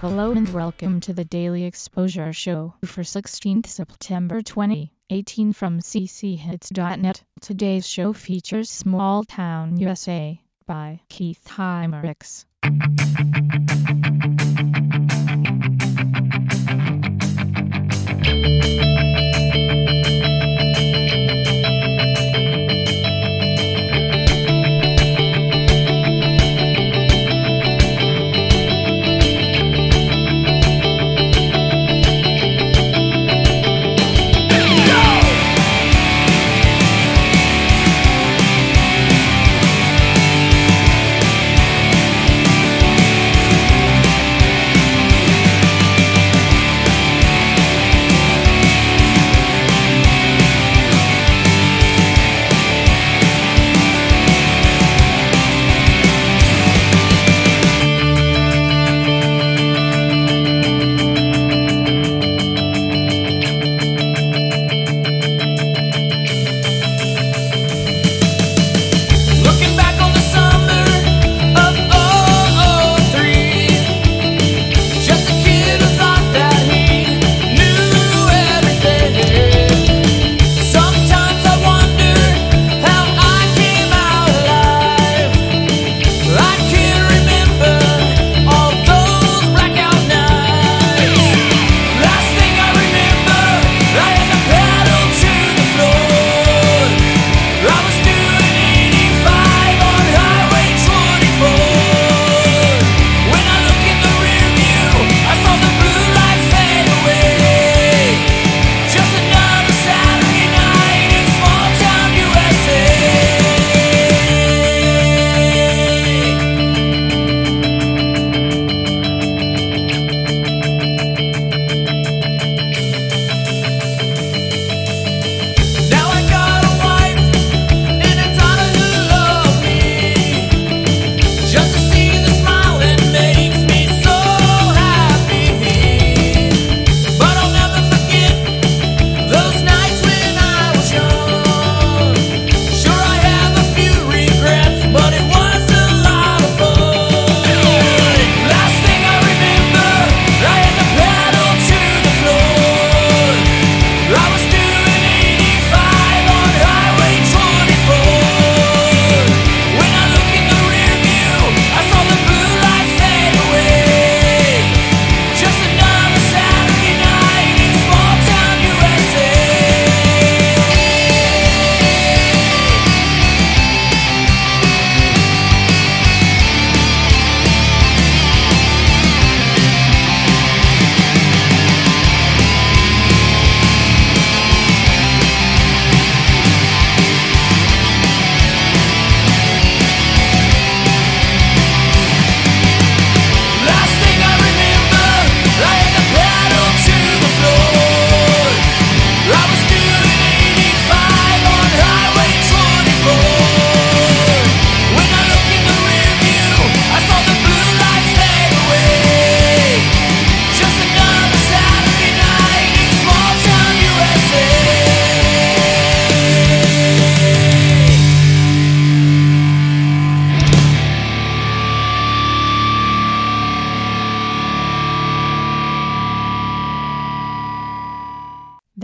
Hello and welcome to the Daily Exposure Show for 16th September 2018 from cchits.net. Today's show features Small Town USA by Keith Hymerix.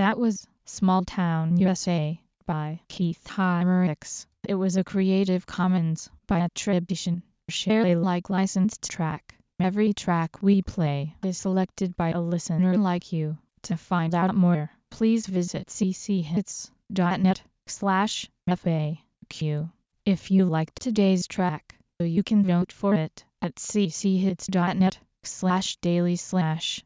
That was Small Town USA by Keith Hymerix. It was a Creative Commons by attribution, share Alike licensed track. Every track we play is selected by a listener like you. To find out more, please visit cchits.net slash FAQ. If you liked today's track, you can vote for it at cchits.net slash daily slash